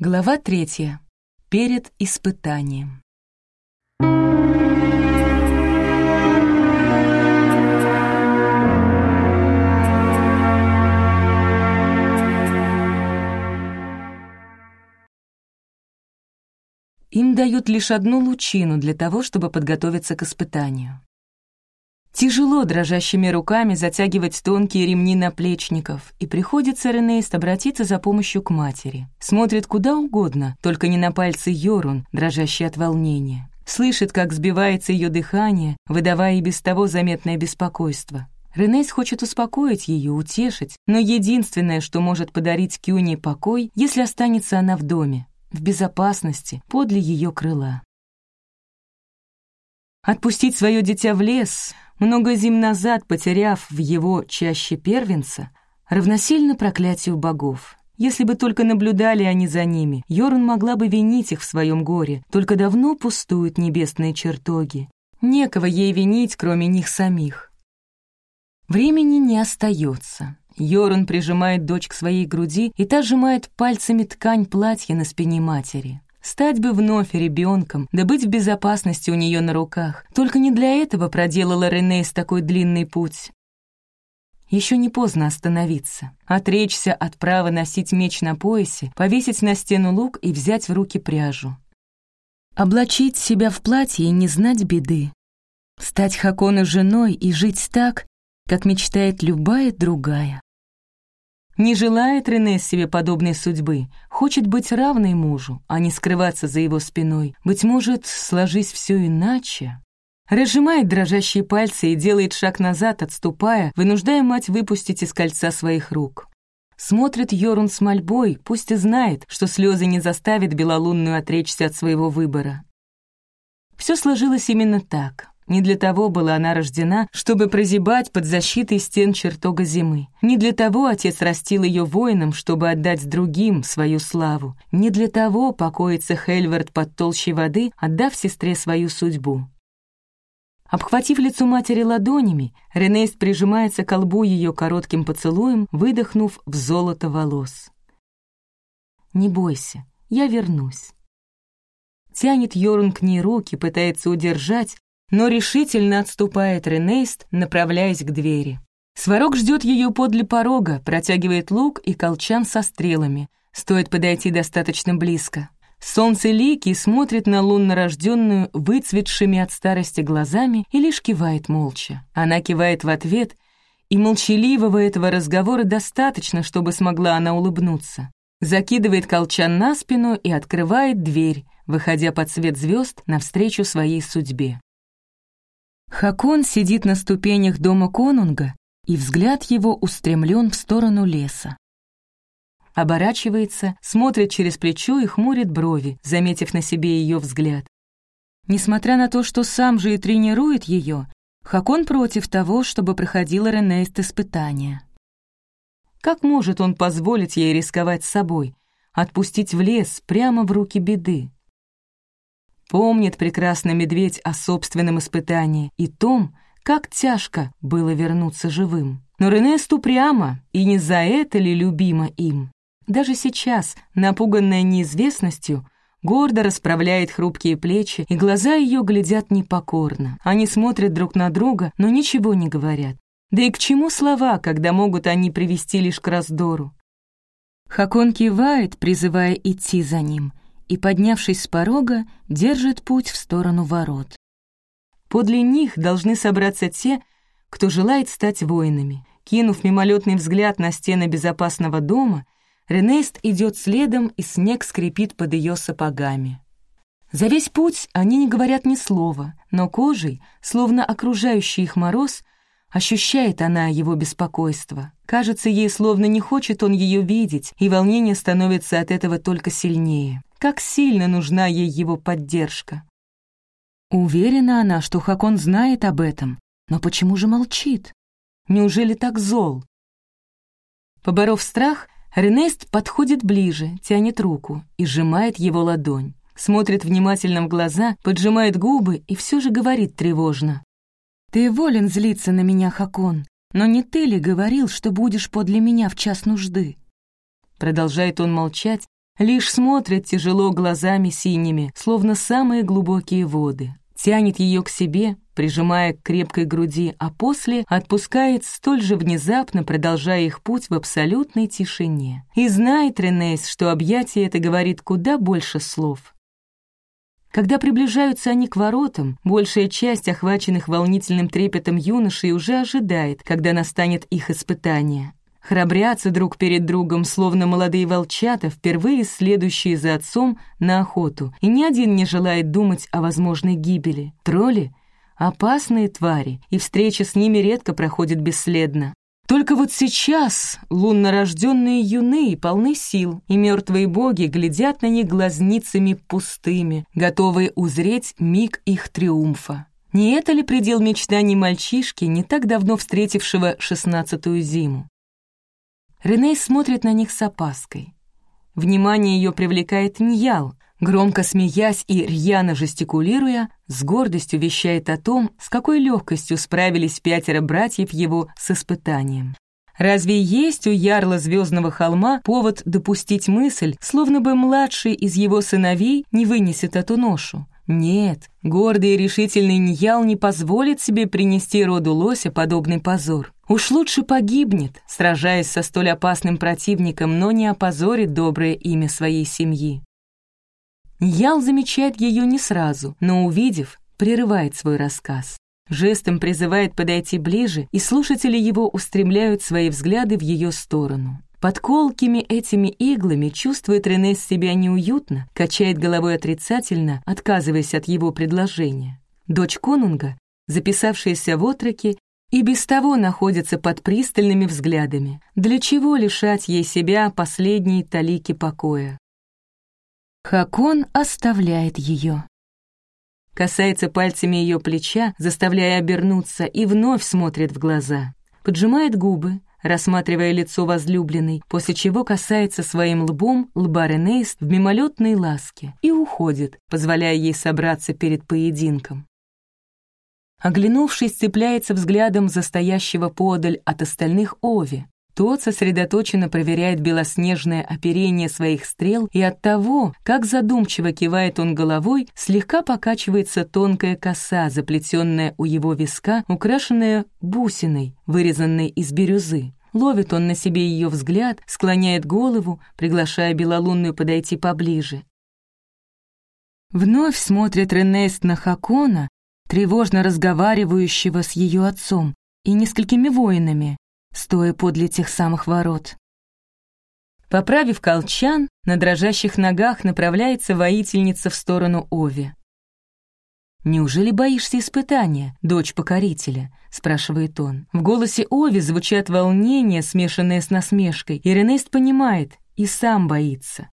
Глава третья. Перед испытанием. Им дают лишь одну лучину для того, чтобы подготовиться к испытанию. Тяжело дрожащими руками затягивать тонкие ремни наплечников, и приходится Ренейст обратиться за помощью к матери. Смотрит куда угодно, только не на пальцы Йорун, дрожащий от волнения. Слышит, как сбивается ее дыхание, выдавая и без того заметное беспокойство. Ренейс хочет успокоить ее, утешить, но единственное, что может подарить Кюне покой, если останется она в доме, в безопасности, подле ее крыла. Отпустить свое дитя в лес, много зим назад потеряв в его чаще первенца, равносильно проклятию богов. Если бы только наблюдали они за ними, Йорун могла бы винить их в своем горе, только давно пустуют небесные чертоги. Некого ей винить, кроме них самих. Времени не остается. Йорун прижимает дочь к своей груди, и та сжимает пальцами ткань платья на спине матери. Стать бы вновь ребенком, да быть в безопасности у нее на руках. Только не для этого проделала Ренейс такой длинный путь. Еще не поздно остановиться, отречься от права носить меч на поясе, повесить на стену лук и взять в руки пряжу. Облачить себя в платье и не знать беды. Стать Хакону женой и жить так, как мечтает любая другая. Не желает Рене себе подобной судьбы, хочет быть равной мужу, а не скрываться за его спиной. Быть может, сложись все иначе. Разжимает дрожащие пальцы и делает шаг назад, отступая, вынуждая мать выпустить из кольца своих рук. Смотрит Йорун с мольбой, пусть и знает, что слезы не заставят Белолунную отречься от своего выбора. Все сложилось именно так. Не для того была она рождена, чтобы прозябать под защитой стен чертога зимы. Не для того отец растил ее воином, чтобы отдать другим свою славу. Не для того покоится Хельвард под толщей воды, отдав сестре свою судьбу. Обхватив лицо матери ладонями, Ренейст прижимается к колбу ее коротким поцелуем, выдохнув в золото волос. «Не бойся, я вернусь». Тянет Йорун к ней руки, пытается удержать, но решительно отступает Ренейст, направляясь к двери. Сварог ждет ее подле порога, протягивает лук и колчан со стрелами. Стоит подойти достаточно близко. Солнце Лики смотрит на луннорожденную, выцветшими от старости глазами и лишь кивает молча. Она кивает в ответ, и молчаливого этого разговора достаточно, чтобы смогла она улыбнуться. Закидывает колчан на спину и открывает дверь, выходя под свет звезд навстречу своей судьбе. Хакон сидит на ступенях дома конунга, и взгляд его устремлен в сторону леса. Оборачивается, смотрит через плечо и хмурит брови, заметив на себе ее взгляд. Несмотря на то, что сам же и тренирует ее, Хакон против того, чтобы проходила Ренейст испытания. Как может он позволить ей рисковать собой, отпустить в лес прямо в руки беды? Помнит прекрасно медведь о собственном испытании и том, как тяжко было вернуться живым. Но Ренест упрямо, и не за это ли любима им. Даже сейчас, напуганная неизвестностью, гордо расправляет хрупкие плечи, и глаза ее глядят непокорно. Они смотрят друг на друга, но ничего не говорят. Да и к чему слова, когда могут они привести лишь к раздору? Хакон кивает, призывая идти за ним — и, поднявшись с порога, держит путь в сторону ворот. Подле них должны собраться те, кто желает стать воинами. Кинув мимолетный взгляд на стены безопасного дома, Ренейст идет следом, и снег скрипит под ее сапогами. За весь путь они не говорят ни слова, но кожей, словно окружающий их мороз, ощущает она его беспокойство. Кажется, ей словно не хочет он ее видеть, и волнение становится от этого только сильнее. Как сильно нужна ей его поддержка. Уверена она, что Хакон знает об этом, но почему же молчит? Неужели так зол? Поборов страх, Ренест подходит ближе, тянет руку и сжимает его ладонь. Смотрит внимательно в глаза, поджимает губы и все же говорит тревожно. «Ты волен злиться на меня, Хакон, но не ты ли говорил, что будешь подле меня в час нужды?» Продолжает он молчать, лишь смотрит тяжело глазами синими, словно самые глубокие воды. Тянет ее к себе, прижимая к крепкой груди, а после отпускает столь же внезапно, продолжая их путь в абсолютной тишине. И знает Ренейс, что объятие это говорит куда больше слов. Когда приближаются они к воротам, большая часть охваченных волнительным трепетом юношей уже ожидает, когда настанет их испытание. Храбрятся друг перед другом, словно молодые волчата, впервые следующие за отцом на охоту, и ни один не желает думать о возможной гибели. Тролли опасные твари, и встреча с ними редко проходит бесследно. Только вот сейчас луннорожденные юны полны сил, и мертвые боги глядят на них глазницами пустыми, готовые узреть миг их триумфа. Не это ли предел мечтаний мальчишки, не так давно встретившего шестнадцатую зиму? Реней смотрит на них с опаской. Внимание ее привлекает Ньял, Громко смеясь и рьяно жестикулируя, с гордостью вещает о том, с какой легкостью справились пятеро братьев его с испытанием. Разве есть у ярла Звездного холма повод допустить мысль, словно бы младший из его сыновей не вынесет эту ношу? Нет, гордый и решительный Ньял не позволит себе принести роду лося подобный позор. Уж лучше погибнет, сражаясь со столь опасным противником, но не опозорит доброе имя своей семьи. Ял замечает ее не сразу, но, увидев, прерывает свой рассказ. Жестом призывает подойти ближе, и слушатели его устремляют свои взгляды в ее сторону. Под колкими этими иглами чувствует Рене себя неуютно, качает головой отрицательно, отказываясь от его предложения. Дочь конунга, записавшаяся в отроки, и без того находится под пристальными взглядами. Для чего лишать ей себя последней талики покоя? Хакон оставляет ее. Касается пальцами ее плеча, заставляя обернуться, и вновь смотрит в глаза. Поджимает губы, рассматривая лицо возлюбленной, после чего касается своим лбом лба Ренейст в мимолетной ласке и уходит, позволяя ей собраться перед поединком. Оглянувшись, цепляется взглядом за стоящего подаль от остальных Ови, тот сосредоточенно проверяет белоснежное оперение своих стрел, и от того, как задумчиво кивает он головой, слегка покачивается тонкая коса, заплетенная у его виска, украшенная бусиной, вырезанной из бирюзы. Ловит он на себе ее взгляд, склоняет голову, приглашая Белолунную подойти поближе. Вновь смотрит Ренест на Хакона, тревожно разговаривающего с ее отцом и несколькими воинами, стоя подле тех самых ворот. Поправив колчан, на дрожащих ногах направляется воительница в сторону Ови. «Неужели боишься испытания, дочь покорителя?» — спрашивает он. В голосе Ови звучат волнение, смешанное с насмешкой, и Ренест понимает, и сам боится.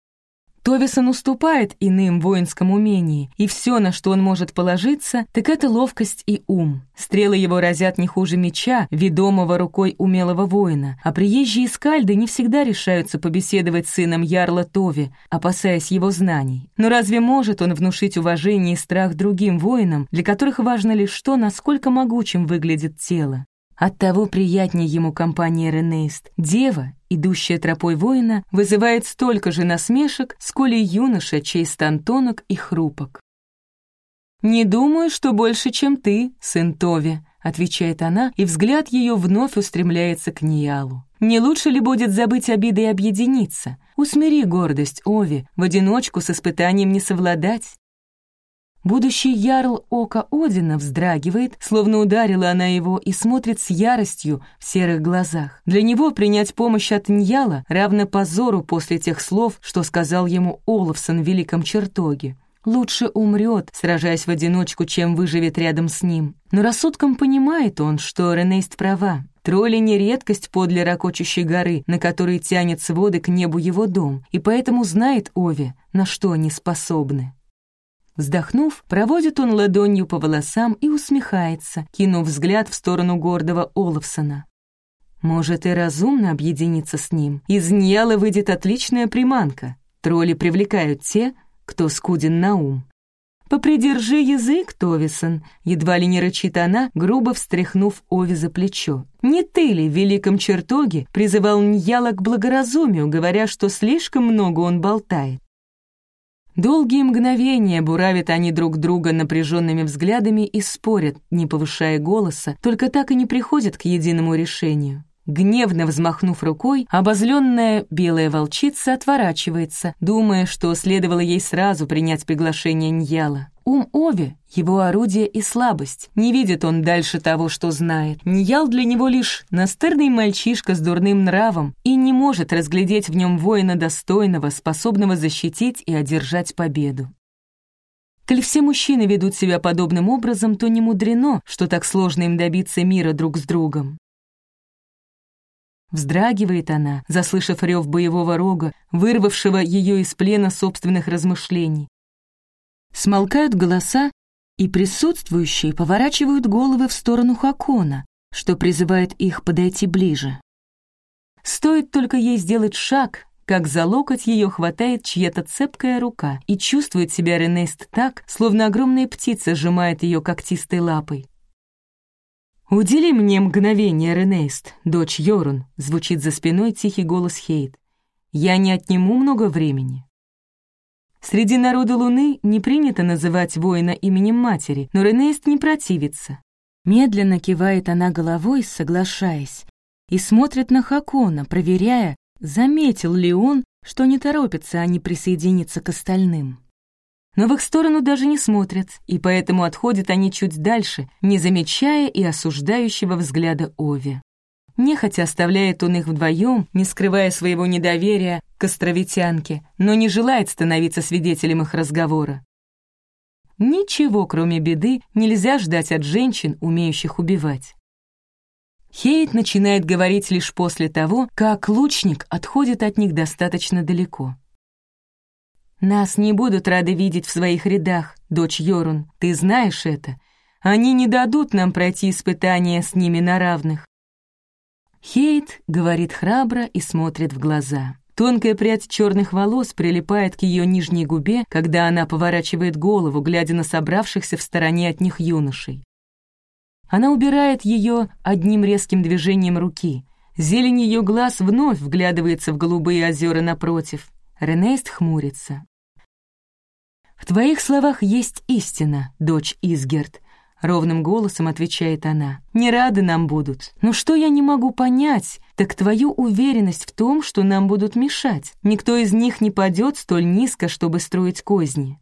Товисон уступает иным воинском умении, и все, на что он может положиться, так это ловкость и ум. Стрелы его разят не хуже меча, ведомого рукой умелого воина, а приезжие скальды не всегда решаются побеседовать с сыном Ярла Тови, опасаясь его знаний. Но разве может он внушить уважение и страх другим воинам, для которых важно лишь то, насколько могучим выглядит тело? Оттого приятнее ему компания Ренейст. Дева, идущая тропой воина, вызывает столько же насмешек, сколь и юноша, чей стан тонок и хрупок. «Не думаю, что больше, чем ты, сын Тови», — отвечает она, и взгляд ее вновь устремляется к Ниалу. «Не лучше ли будет забыть обиды и объединиться? Усмири гордость, Ови, в одиночку с испытанием не совладать. Будущий ярл ока Одина вздрагивает, словно ударила она его, и смотрит с яростью в серых глазах. Для него принять помощь от Ньяла равно позору после тех слов, что сказал ему Олафсон в Великом Чертоге. Лучше умрет, сражаясь в одиночку, чем выживет рядом с ним. Но рассудком понимает он, что Ренейст права. Тролли не редкость подле ракочущей горы, на которой тянет своды к небу его дом, и поэтому знает Ови, на что они способны. Вздохнув, проводит он ладонью по волосам и усмехается, кинув взгляд в сторону гордого Олафсона. Может, и разумно объединиться с ним. Из Ньяла выйдет отличная приманка. Тролли привлекают те, кто скуден на ум. «Попридержи язык, Товисон», — едва ли не рычит она, грубо встряхнув Ови за плечо. «Не ты ли в великом чертоге призывал Ньяла к благоразумию, говоря, что слишком много он болтает?» Долгие мгновения буравят они друг друга напряженными взглядами и спорят, не повышая голоса, только так и не приходят к единому решению. Гневно взмахнув рукой, обозленная белая волчица отворачивается, думая, что следовало ей сразу принять приглашение Ньяла. Ум Ови — его орудие и слабость. Не видит он дальше того, что знает. Ньял для него лишь настырный мальчишка с дурным нравом и не может разглядеть в нем воина достойного, способного защитить и одержать победу. Коль все мужчины ведут себя подобным образом, то не мудрено, что так сложно им добиться мира друг с другом. Вздрагивает она, заслышав рев боевого рога, вырвавшего ее из плена собственных размышлений. Смолкают голоса, и присутствующие поворачивают головы в сторону Хакона, что призывает их подойти ближе. Стоит только ей сделать шаг, как за локоть ее хватает чья-то цепкая рука, и чувствует себя Ренест так, словно огромная птица сжимает ее когтистой лапой. «Удели мне мгновение, Ренейст, дочь Йорун», — звучит за спиной тихий голос Хейт. «Я не отниму много времени». Среди народа Луны не принято называть воина именем матери, но Ренейст не противится. Медленно кивает она головой, соглашаясь, и смотрит на Хакона, проверяя, заметил ли он, что не торопятся они присоединиться к остальным но в их сторону даже не смотрят, и поэтому отходят они чуть дальше, не замечая и осуждающего взгляда Ови. Нехотя оставляет он их вдвоем, не скрывая своего недоверия к островитянке, но не желает становиться свидетелем их разговора. Ничего, кроме беды, нельзя ждать от женщин, умеющих убивать. Хейт начинает говорить лишь после того, как лучник отходит от них достаточно далеко. Нас не будут рады видеть в своих рядах, дочь Йорун, ты знаешь это. Они не дадут нам пройти испытания с ними на равных. Хейт говорит храбро и смотрит в глаза. Тонкая прядь черных волос прилипает к ее нижней губе, когда она поворачивает голову, глядя на собравшихся в стороне от них юношей. Она убирает ее одним резким движением руки. Зелень ее глаз вновь вглядывается в голубые озера напротив. Ренейст хмурится. «В твоих словах есть истина, дочь Изгерт», — ровным голосом отвечает она. «Не рады нам будут. Но что я не могу понять, так твою уверенность в том, что нам будут мешать. Никто из них не падет столь низко, чтобы строить козни».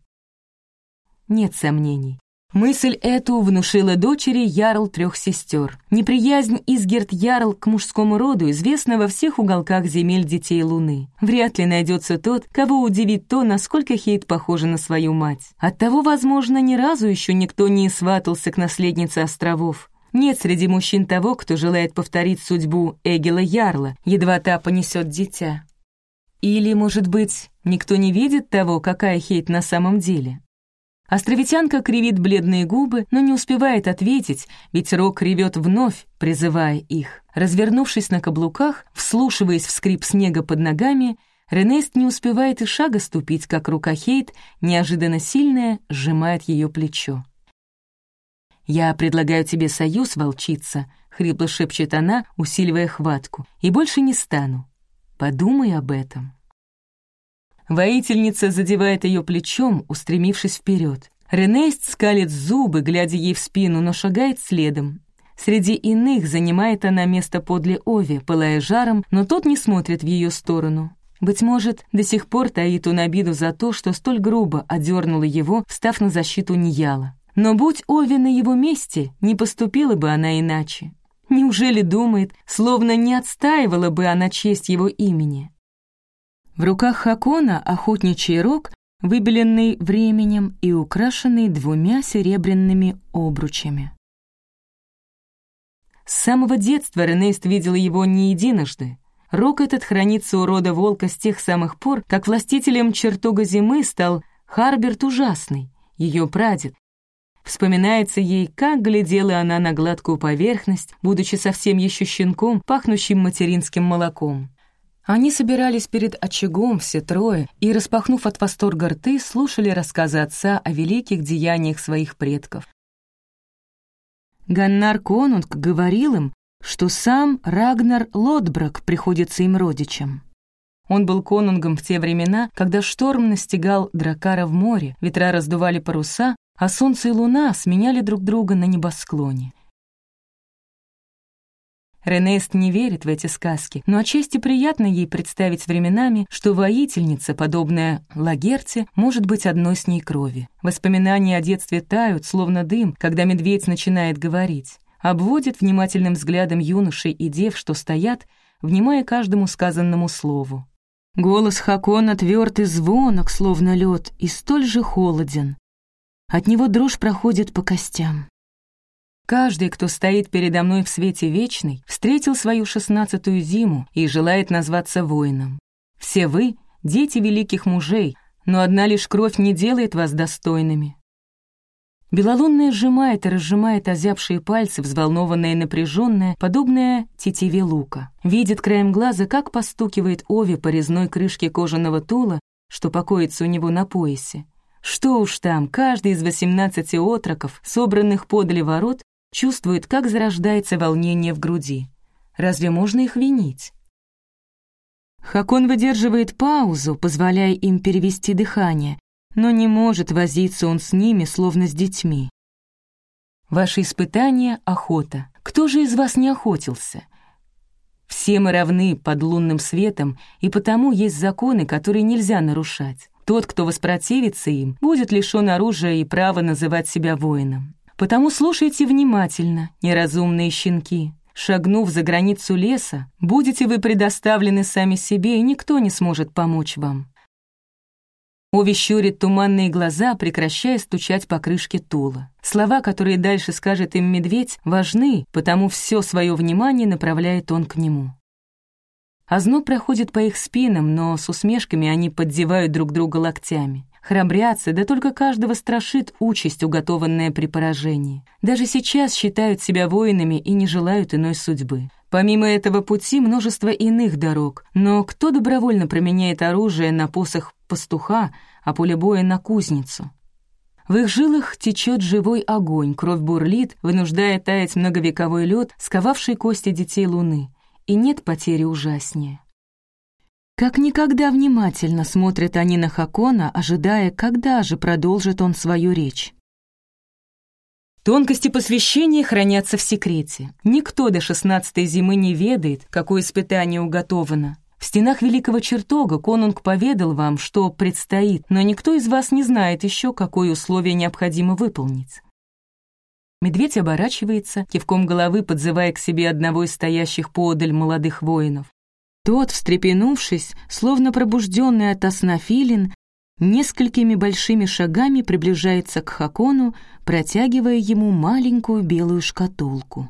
Нет сомнений. Мысль эту внушила дочери Ярл трех сестер. Неприязнь Изгерт Ярл к мужскому роду известна во всех уголках земель Детей Луны. Вряд ли найдется тот, кого удивит то, насколько Хейт похожа на свою мать. Оттого, возможно, ни разу еще никто не сватался к наследнице островов. Нет среди мужчин того, кто желает повторить судьбу Эгела Ярла, едва та понесет дитя. Или, может быть, никто не видит того, какая Хейт на самом деле? Островитянка кривит бледные губы, но не успевает ответить, ведь Рок ревет вновь, призывая их. Развернувшись на каблуках, вслушиваясь в скрип снега под ногами, Ренест не успевает и шага ступить, как рука Хейт, неожиданно сильная, сжимает ее плечо. «Я предлагаю тебе союз, волчица», — хрипло шепчет она, усиливая хватку, «и больше не стану. Подумай об этом». Воительница задевает ее плечом, устремившись вперед. Ренест скалит зубы, глядя ей в спину, но шагает следом. Среди иных занимает она место подле Ови, пылая жаром, но тот не смотрит в ее сторону. Быть может, до сих пор таит он обиду за то, что столь грубо одернула его, встав на защиту Нияла. Но будь Ови на его месте, не поступила бы она иначе. Неужели думает, словно не отстаивала бы она честь его имени? В руках Хакона охотничий рог, выбеленный временем и украшенный двумя серебряными обручами. С самого детства Ренейст видел его не единожды. Рог этот хранится у рода волка с тех самых пор, как властителем чертога зимы стал Харберт Ужасный, ее прадед. Вспоминается ей, как глядела она на гладкую поверхность, будучи совсем еще щенком, пахнущим материнским молоком. Они собирались перед очагом все трое и, распахнув от восторга рты, слушали рассказы отца о великих деяниях своих предков. Ганнар Конунг говорил им, что сам Рагнар Лотбрак приходится им родичем. Он был конунгом в те времена, когда шторм настигал Дракара в море, ветра раздували паруса, а солнце и луна сменяли друг друга на небосклоне. Ренест не верит в эти сказки, но отчасти приятно ей представить временами, что воительница, подобная Лагерте, может быть одной с ней крови. Воспоминания о детстве тают, словно дым, когда медведь начинает говорить. Обводит внимательным взглядом юношей и дев, что стоят, внимая каждому сказанному слову. Голос Хакона тверд и звонок, словно лед, и столь же холоден. От него дрожь проходит по костям. Каждый, кто стоит передо мной в свете вечный, встретил свою шестнадцатую зиму и желает назваться воином. Все вы — дети великих мужей, но одна лишь кровь не делает вас достойными. Белолунная сжимает и разжимает озябшие пальцы, взволнованная и напряженная, подобная тетиве лука. Видит краем глаза, как постукивает Ови по резной крышке кожаного тула, что покоится у него на поясе. Что уж там, каждый из восемнадцати отроков, собранных подле ворот, чувствует, как зарождается волнение в груди. Разве можно их винить? Хакон выдерживает паузу, позволяя им перевести дыхание, но не может возиться он с ними, словно с детьми. Ваше испытание — охота. Кто же из вас не охотился? Все мы равны под лунным светом, и потому есть законы, которые нельзя нарушать. Тот, кто воспротивится им, будет лишен оружия и права называть себя воином. Потому слушайте внимательно, неразумные щенки. Шагнув за границу леса, будете вы предоставлены сами себе, и никто не сможет помочь вам. Ови щурит туманные глаза, прекращая стучать по крышке тула. Слова, которые дальше скажет им медведь, важны, потому все свое внимание направляет он к нему. Озноб проходит по их спинам, но с усмешками они поддевают друг друга локтями. Храбрятся, да только каждого страшит участь, уготованная при поражении. Даже сейчас считают себя воинами и не желают иной судьбы. Помимо этого пути множество иных дорог, но кто добровольно променяет оружие на посох пастуха, а поле боя на кузницу? В их жилах течет живой огонь, кровь бурлит, вынуждая таять многовековой лед, сковавший кости детей Луны, и нет потери ужаснее. Как никогда внимательно смотрят они на Хакона, ожидая, когда же продолжит он свою речь. Тонкости посвящения хранятся в секрете. Никто до шестнадцатой зимы не ведает, какое испытание уготовано. В стенах Великого Чертога конунг поведал вам, что предстоит, но никто из вас не знает еще, какое условие необходимо выполнить. Медведь оборачивается, кивком головы подзывая к себе одного из стоящих поодаль молодых воинов. Тот, встрепенувшись, словно пробужденный от сна филин, несколькими большими шагами приближается к Хакону, протягивая ему маленькую белую шкатулку.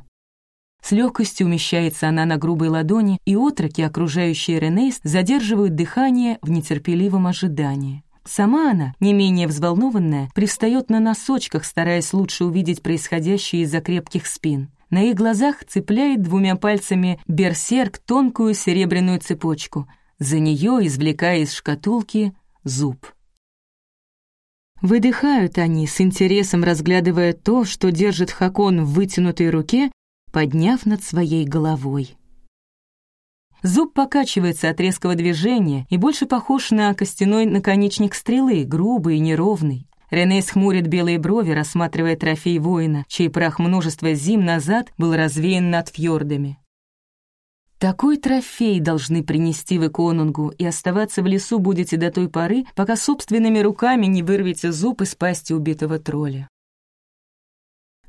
С легкостью умещается она на грубой ладони, и отроки, окружающие Ренейс, задерживают дыхание в нетерпеливом ожидании. Сама она, не менее взволнованная, привстает на носочках, стараясь лучше увидеть происходящее из-за крепких спин. На их глазах цепляет двумя пальцами берсерк тонкую серебряную цепочку. За нее, извлекая из шкатулки, зуб. Выдыхают они, с интересом разглядывая то, что держит Хакон в вытянутой руке, подняв над своей головой. Зуб покачивается от резкого движения и больше похож на костяной наконечник стрелы, грубый и неровный. Рене схмурит белые брови, рассматривая трофей воина, чей прах множество зим назад был развеян над фьордами. Такой трофей должны принести вы конунгу, и оставаться в лесу будете до той поры, пока собственными руками не вырвете зуб из пасти убитого тролля.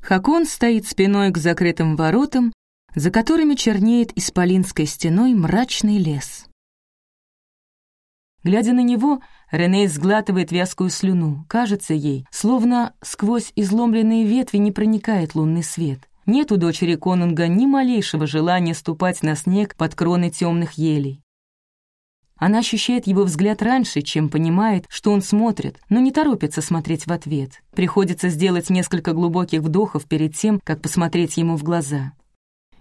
Хакон стоит спиной к закрытым воротам, за которыми чернеет исполинской стеной мрачный лес. Глядя на него, Рене сглатывает вязкую слюну. Кажется ей, словно сквозь изломленные ветви не проникает лунный свет. Нет у дочери конунга ни малейшего желания ступать на снег под кроны темных елей. Она ощущает его взгляд раньше, чем понимает, что он смотрит, но не торопится смотреть в ответ. Приходится сделать несколько глубоких вдохов перед тем, как посмотреть ему в глаза.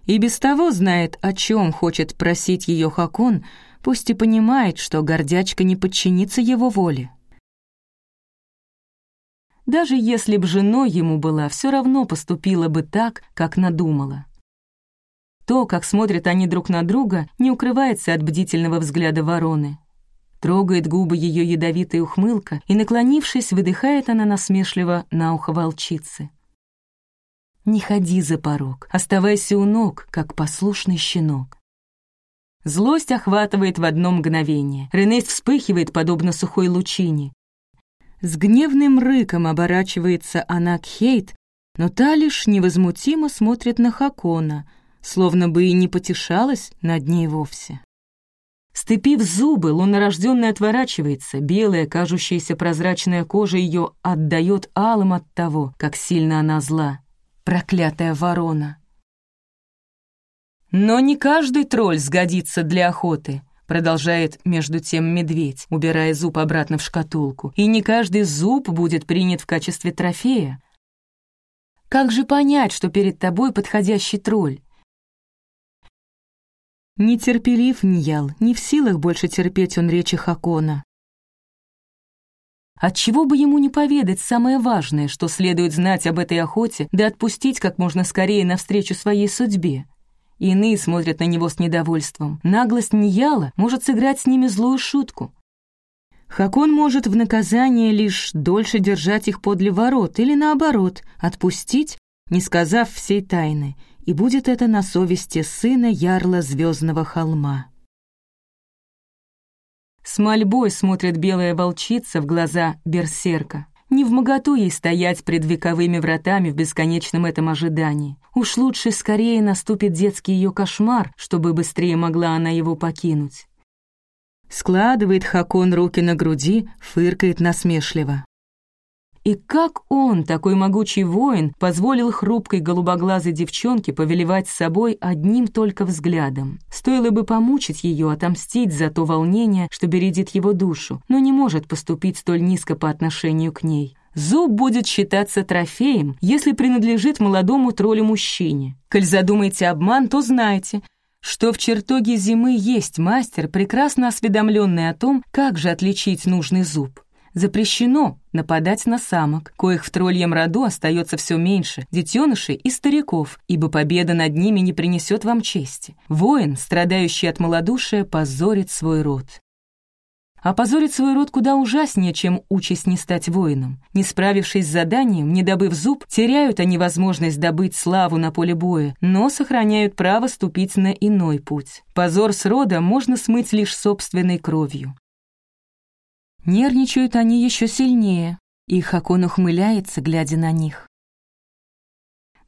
И без того знает, о чем хочет просить ее Хакон, пусть и понимает, что гордячка не подчинится его воле. Даже если б женой ему была, все равно поступила бы так, как надумала. То, как смотрят они друг на друга, не укрывается от бдительного взгляда вороны. Трогает губы ее ядовитая ухмылка, и, наклонившись, выдыхает она насмешливо на ухо волчицы. «Не ходи за порог, оставайся у ног, как послушный щенок». Злость охватывает в одно мгновение. Ренест вспыхивает, подобно сухой лучине. С гневным рыком оборачивается она к Хейт, но та лишь невозмутимо смотрит на Хакона, словно бы и не потешалась над ней вовсе. Стыпив зубы, луннорожденный отворачивается, белая, кажущаяся прозрачная кожа ее отдает алым от того, как сильно она зла. Проклятая ворона! Но не каждый тролль сгодится для охоты, продолжает между тем медведь, убирая зуб обратно в шкатулку, и не каждый зуб будет принят в качестве трофея. Как же понять, что перед тобой подходящий тролль? Нетерпелив Ньял, не в силах больше терпеть он речи Хакона. Отчего бы ему не поведать самое важное, что следует знать об этой охоте, да отпустить как можно скорее навстречу своей судьбе? Иные смотрят на него с недовольством. Наглость Ньяла может сыграть с ними злую шутку. Хакон может в наказание лишь дольше держать их подле ворот или, наоборот, отпустить, не сказав всей тайны — и будет это на совести сына ярла Звездного холма. С мольбой смотрит белая волчица в глаза берсерка. Не в моготу ей стоять пред вековыми вратами в бесконечном этом ожидании. Уж лучше скорее наступит детский ее кошмар, чтобы быстрее могла она его покинуть. Складывает Хакон руки на груди, фыркает насмешливо. И как он, такой могучий воин, позволил хрупкой голубоглазой девчонке повелевать собой одним только взглядом? Стоило бы помучить ее, отомстить за то волнение, что бередит его душу, но не может поступить столь низко по отношению к ней. Зуб будет считаться трофеем, если принадлежит молодому троллю-мужчине. Коль задумаете обман, то знайте, что в чертоге зимы есть мастер, прекрасно осведомленный о том, как же отличить нужный зуб. Запрещено нападать на самок, коих в тролльем роду остается все меньше, детенышей и стариков, ибо победа над ними не принесет вам чести. Воин, страдающий от малодушия, позорит свой род. А позорить свой род куда ужаснее, чем участь не стать воином. Не справившись с заданием, не добыв зуб, теряют они возможность добыть славу на поле боя, но сохраняют право ступить на иной путь. Позор с рода можно смыть лишь собственной кровью. Нервничают они еще сильнее, и Хакон ухмыляется, глядя на них.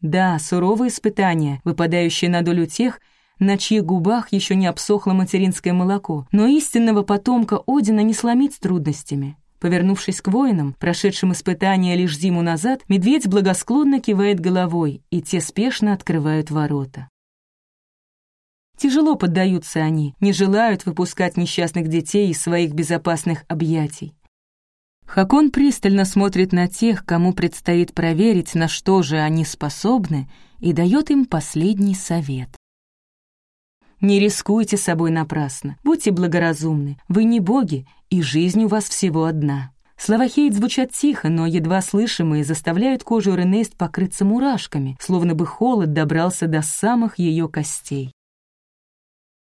Да, суровые испытания, выпадающие на долю тех, на чьих губах еще не обсохло материнское молоко, но истинного потомка Одина не сломить трудностями. Повернувшись к воинам, прошедшим испытания лишь зиму назад, медведь благосклонно кивает головой, и те спешно открывают ворота. Тяжело поддаются они, не желают выпускать несчастных детей из своих безопасных объятий. Хакон пристально смотрит на тех, кому предстоит проверить, на что же они способны, и дает им последний совет. Не рискуйте собой напрасно, будьте благоразумны, вы не боги, и жизнь у вас всего одна. Слова Хейт звучат тихо, но едва слышимые заставляют кожу Ренест покрыться мурашками, словно бы холод добрался до самых ее костей.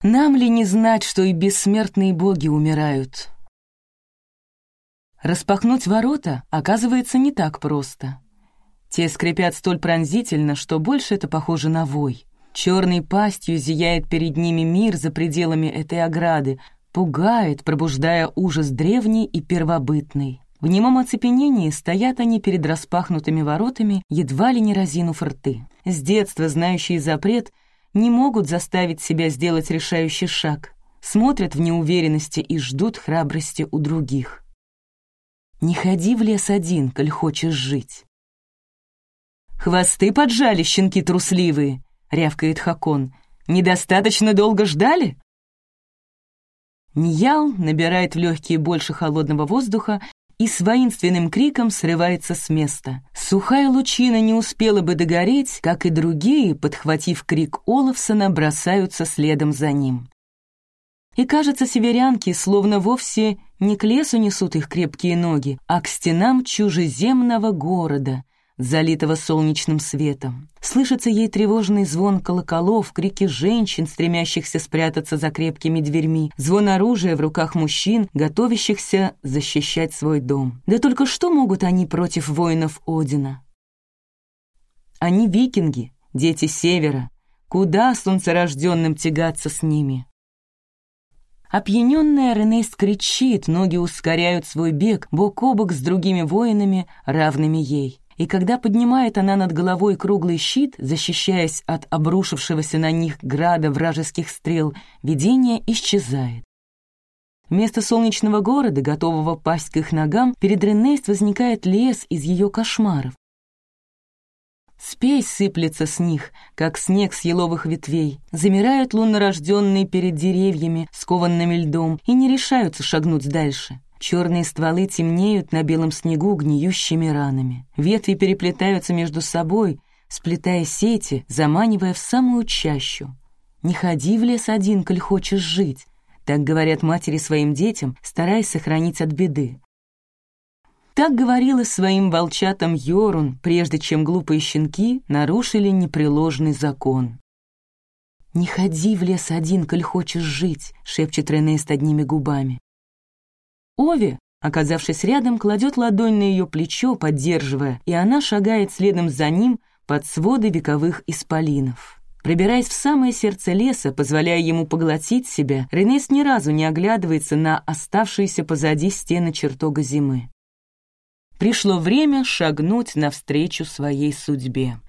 Нам ли не знать, что и бессмертные боги умирают? Распахнуть ворота оказывается не так просто. Те скрипят столь пронзительно, что больше это похоже на вой. Черной пастью зияет перед ними мир за пределами этой ограды, пугает, пробуждая ужас древний и первобытный. В немом оцепенении стоят они перед распахнутыми воротами, едва ли не разинув рты. С детства знающие запрет — не могут заставить себя сделать решающий шаг, смотрят в неуверенности и ждут храбрости у других. Не ходи в лес один, коль хочешь жить. «Хвосты поджали, щенки трусливые!» — рявкает Хакон. «Недостаточно долго ждали?» Ньял набирает в легкие больше холодного воздуха и с воинственным криком срывается с места. Сухая лучина не успела бы догореть, как и другие, подхватив крик Олафсона, бросаются следом за ним. И, кажется, северянки словно вовсе не к лесу несут их крепкие ноги, а к стенам чужеземного города, залитого солнечным светом. Слышится ей тревожный звон колоколов, крики женщин, стремящихся спрятаться за крепкими дверьми, звон оружия в руках мужчин, готовящихся защищать свой дом. Да только что могут они против воинов Одина? Они викинги, дети севера. Куда солнцерожденным тягаться с ними? Опьяненная Ренейс кричит, ноги ускоряют свой бег бок о бок с другими воинами, равными ей. И когда поднимает она над головой круглый щит, защищаясь от обрушившегося на них града вражеских стрел, видение исчезает. Вместо солнечного города, готового пасть к их ногам, перед Ренейс возникает лес из ее кошмаров. Спесь сыплется с них, как снег с еловых ветвей. Замирают луннорожденные перед деревьями, скованными льдом, и не решаются шагнуть дальше. Черные стволы темнеют на белом снегу гниющими ранами. Ветви переплетаются между собой, сплетая сети, заманивая в самую чащу. «Не ходи в лес один, коль хочешь жить», — так говорят матери своим детям, стараясь сохранить от беды. Так говорила своим волчатам Йорун, прежде чем глупые щенки нарушили непреложный закон. «Не ходи в лес один, коль хочешь жить», — шепчет Ренест одними губами. Ови, оказавшись рядом, кладет ладонь на ее плечо, поддерживая, и она шагает следом за ним под своды вековых исполинов. Пробираясь в самое сердце леса, позволяя ему поглотить себя, Ренес ни разу не оглядывается на оставшиеся позади стены чертога зимы. Пришло время шагнуть навстречу своей судьбе.